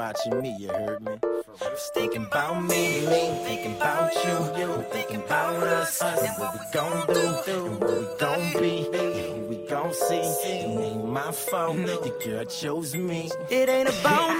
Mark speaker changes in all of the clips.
Speaker 1: watching me, you heard me? Thinking about me, me, thinking about you, you, thinking about us, and what we gon' do, and what we gon' be, and who we gon' see. It ain't my fault, your girl chose me.
Speaker 2: It ain't about me,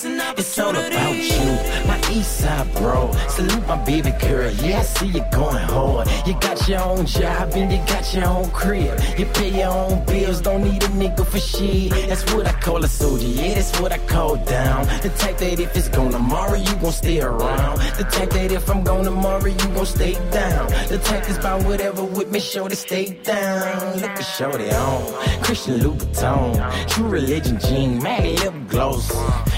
Speaker 2: It's all about you,
Speaker 1: my east side bro. Salute my baby girl, yeah, I see you going hard. You got your own job and you got your own crib. You pay your own bills, don't need a nigga for shit. That's what I call a soldier, yeah, that's what I call down. The type that if it's gone tomorrow, you gon' stay around. The type that if I'm gone tomorrow, you gon' stay down. The type that's about whatever with me, show to stay down. Look at Shorty on, Christian Louboutin, True Religion jean, Maggie lip gloss.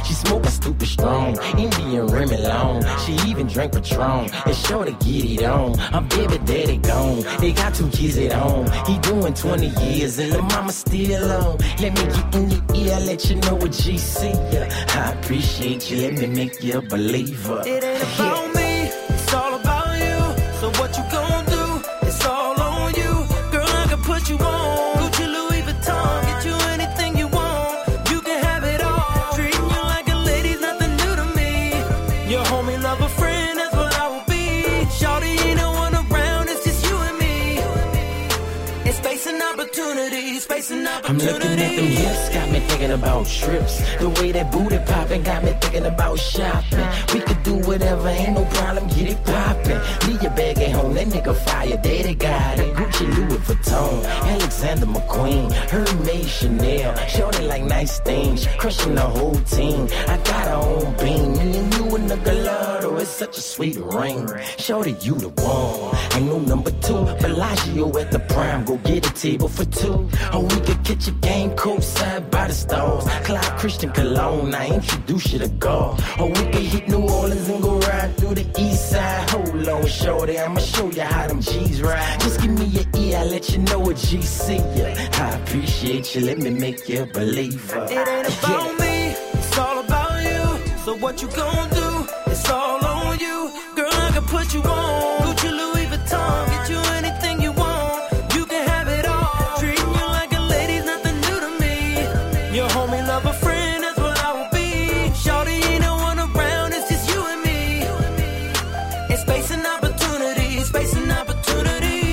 Speaker 1: She stupid strong, Indian Remy long. She even drank Patron, and sure to get it on. Her baby daddy gone, they got two kids at home. He doing 20 years, and the mama still on. Let me get in your ear, let you know what GC. ya. I appreciate you, let me make you a believer.
Speaker 2: It ain't me, Your homie, love a friend, that's what I will be. Shorty ain't no one around, it's just you and me. It's space and opportunity, space and
Speaker 1: I'm looking at them hips, got me thinking about trips. The way that booty popping got me thinking about shopping. We could do whatever, ain't no problem, get it popping. Leave your bag at home, that nigga fire, daddy got it. Gucci, Louis Vuitton, Alexander McQueen, Hermes Chanel. Shorty like nice things, crushing the whole team. Such a sweet ring. Shorty, you the one, ain't no number two. Bellagio at the prime, go get a table for two. Or we could catch a game courtside by the stars. Clive Christian Cologne, I introduce you to God. Or we could hit New Orleans and go ride through the east side. Hold on, shorty, I'ma show you how them G's ride. Just give me your ear, I'll let you know what GC ya. I appreciate you, let me make you a believer.
Speaker 2: It ain't about me, it's all about you. So what you gon' do?